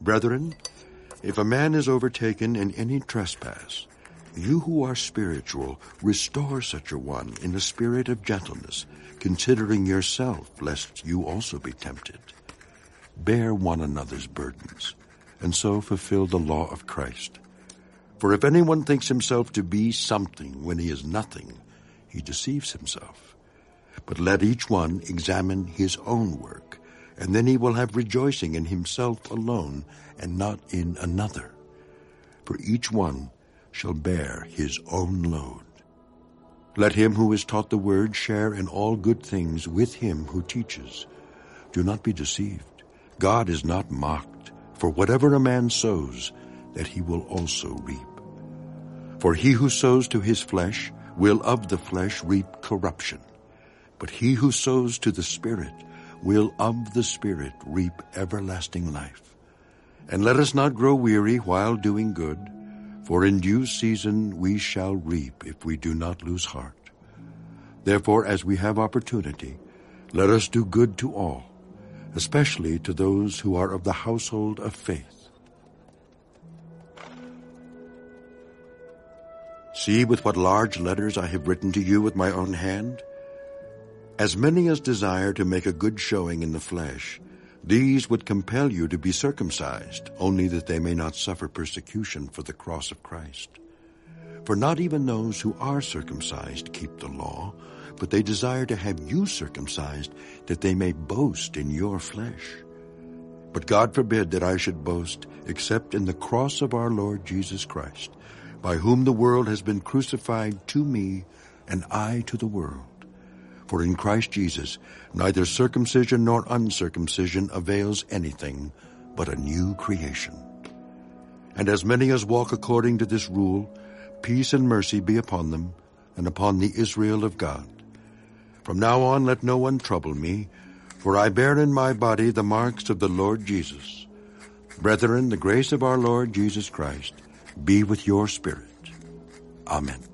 Brethren, if a man is overtaken in any trespass, you who are spiritual, restore such a one in a spirit of gentleness, considering yourself, lest you also be tempted. Bear one another's burdens, and so fulfill the law of Christ. For if anyone thinks himself to be something when he is nothing, he deceives himself. But let each one examine his own work, and then he will have rejoicing in himself alone and not in another. For each one shall bear his own load. Let him who is taught the word share in all good things with him who teaches. Do not be deceived. God is not mocked, for whatever a man sows, that he will also reap. For he who sows to his flesh will of the flesh reap corruption, but he who sows to the Spirit will of the Spirit reap everlasting life. And let us not grow weary while doing good, for in due season we shall reap if we do not lose heart. Therefore, as we have opportunity, let us do good to all, especially to those who are of the household of faith. See with what large letters I have written to you with my own hand? As many as desire to make a good showing in the flesh, these would compel you to be circumcised, only that they may not suffer persecution for the cross of Christ. For not even those who are circumcised keep the law, but they desire to have you circumcised, that they may boast in your flesh. But God forbid that I should boast except in the cross of our Lord Jesus Christ, by whom the world has been crucified to me, and I to the world. For in Christ Jesus neither circumcision nor uncircumcision avails anything, but a new creation. And as many as walk according to this rule, peace and mercy be upon them, and upon the Israel of God. From now on let no one trouble me, for I bear in my body the marks of the Lord Jesus. Brethren, the grace of our Lord Jesus Christ be with your spirit. Amen.